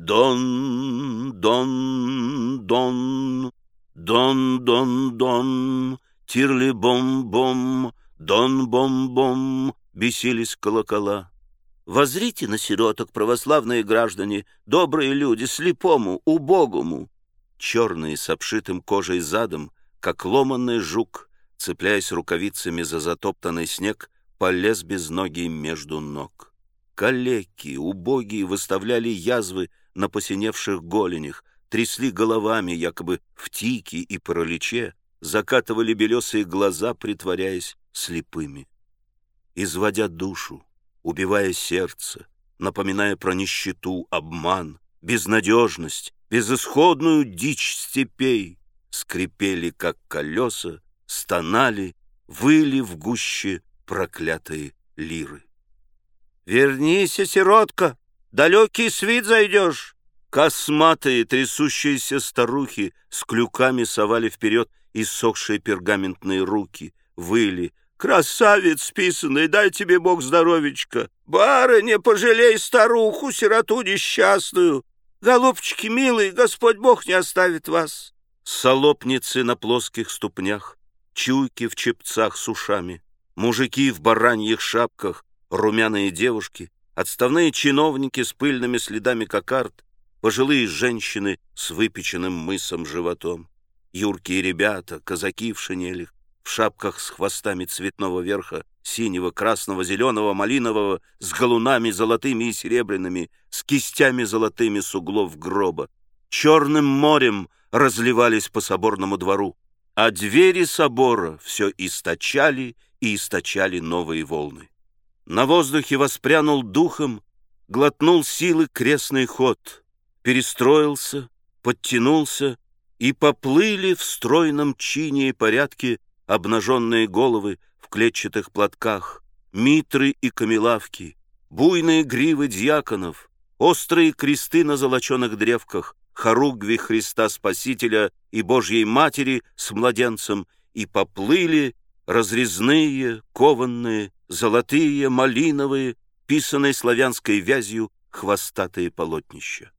Дон, дон, дон, дон, дон, дон, тирли-бом-бом, дон-бом-бом, бесились колокола. Возрите на сироток, православные граждане, добрые люди, слепому, убогому. Черные с обшитым кожей задом, как ломанный жук, цепляясь рукавицами за затоптанный снег, полез без ноги между ног. Калеки, убогие, выставляли язвы на посиневших голенях, трясли головами, якобы в тике и параличе, закатывали белесые глаза, притворяясь слепыми. Изводя душу, убивая сердце, напоминая про нищету, обман, безнадежность, безысходную дичь степей, скрипели, как колеса, стонали, выли в гуще проклятые лиры. «Вернись, сиротка, далекий свит зайдешь!» Косматые трясущиеся старухи с клюками совали вперед иссохшие пергаментные руки, выли. «Красавец писанный, дай тебе Бог здоровечка! Барыня, пожалей старуху, сироту несчастную! Голубчики милые, Господь Бог не оставит вас!» Солопницы на плоских ступнях, чуйки в чепцах с ушами, мужики в бараньих шапках, румяные девушки, отставные чиновники с пыльными следами кокард, пожилые женщины с выпеченным мысом животом, юркие ребята, казаки в шинелях, в шапках с хвостами цветного верха, синего, красного, зеленого, малинового, с галунами золотыми и серебряными, с кистями золотыми с углов гроба. Черным морем разливались по соборному двору, а двери собора все источали и источали новые волны. На воздухе воспрянул духом, глотнул силы крестный ход — перестроился, подтянулся, и поплыли в стройном чине и порядке обнаженные головы в клетчатых платках, митры и камелавки, буйные гривы дьяконов, острые кресты на золоченых древках, хоругви Христа Спасителя и Божьей Матери с младенцем, и поплыли разрезные, кованные, золотые, малиновые, писанные славянской вязью хвостатые полотнища.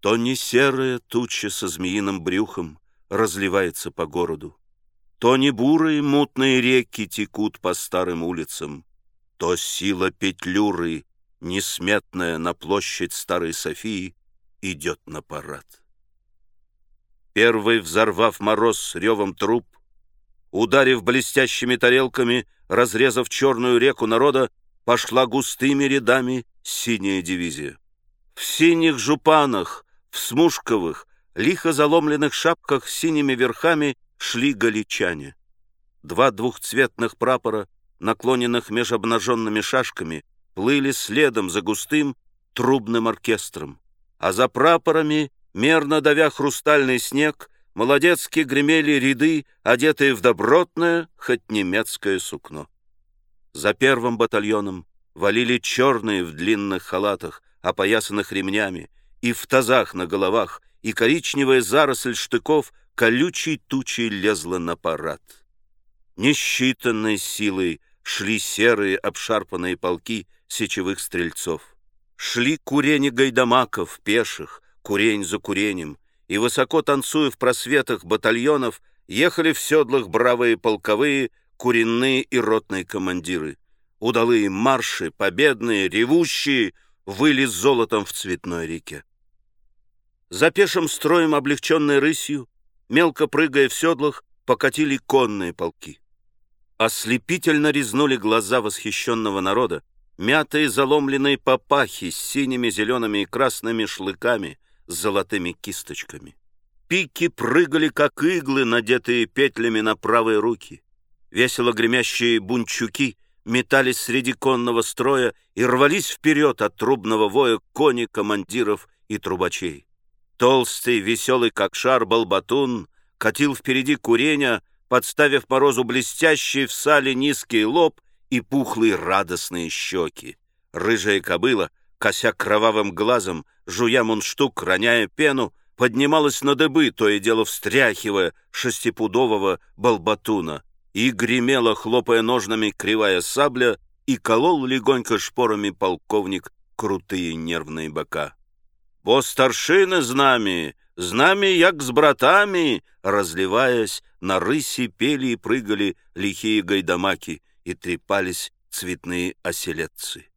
То не серая туча со змеиным брюхом разливается по городу, То не бурые мутные реки текут по старым улицам, То сила петлюры, несметная на площадь Старой Софии, идет на парад. Первый, взорвав мороз с ревом труп, ударив блестящими тарелками, разрезав черную реку народа, пошла густыми рядами синяя дивизия. В синих жупанах, в смушковых, лихо заломленных шапках с синими верхами шли галичане. Два двухцветных прапора, наклоненных меж обнаженными шашками, плыли следом за густым трубным оркестром. А за прапорами, мерно давя хрустальный снег, молодецки гремели ряды, одетые в добротное, хоть немецкое сукно. За первым батальоном валили черные в длинных халатах, опоясанных ремнями, и в тазах на головах, и коричневая заросль штыков колючей тучей лезла на парад. Несчитанной силой шли серые обшарпанные полки сечевых стрельцов. Шли курени гайдамаков, пеших, курень за куренем, и, высоко танцуя в просветах батальонов, ехали в седлах бравые полковые, куренные и ротные командиры. Удалые марши, победные, ревущие, выли золотом в цветной реке. За пешим строем, облегченной рысью, мелко прыгая в седлах, покатили конные полки. Ослепительно резнули глаза восхищенного народа, мятые заломленные папахи с синими, зелеными и красными шлыками с золотыми кисточками. Пики прыгали, как иглы, надетые петлями на правые руки. Весело гремящие бунчуки метались среди конного строя и рвались вперед от трубного воя кони командиров и трубачей. Толстый, веселый, как шар, балбатун катил впереди куреня, подставив морозу блестящий в сале низкий лоб и пухлые радостные щеки. Рыжая кобыла, кося кровавым глазом, жуя мундштук, роняя пену, поднималась на дыбы, то и дело встряхивая шестипудового балбатуна, и гремела, хлопая ножнами, кривая сабля, и колол легонько шпорами полковник крутые нервные бока. Бо старшины з нами, з нами, як с братами, разливаясь, на рыси пели и прыгали лихие гайдамаки и трепались цветные оселедцы.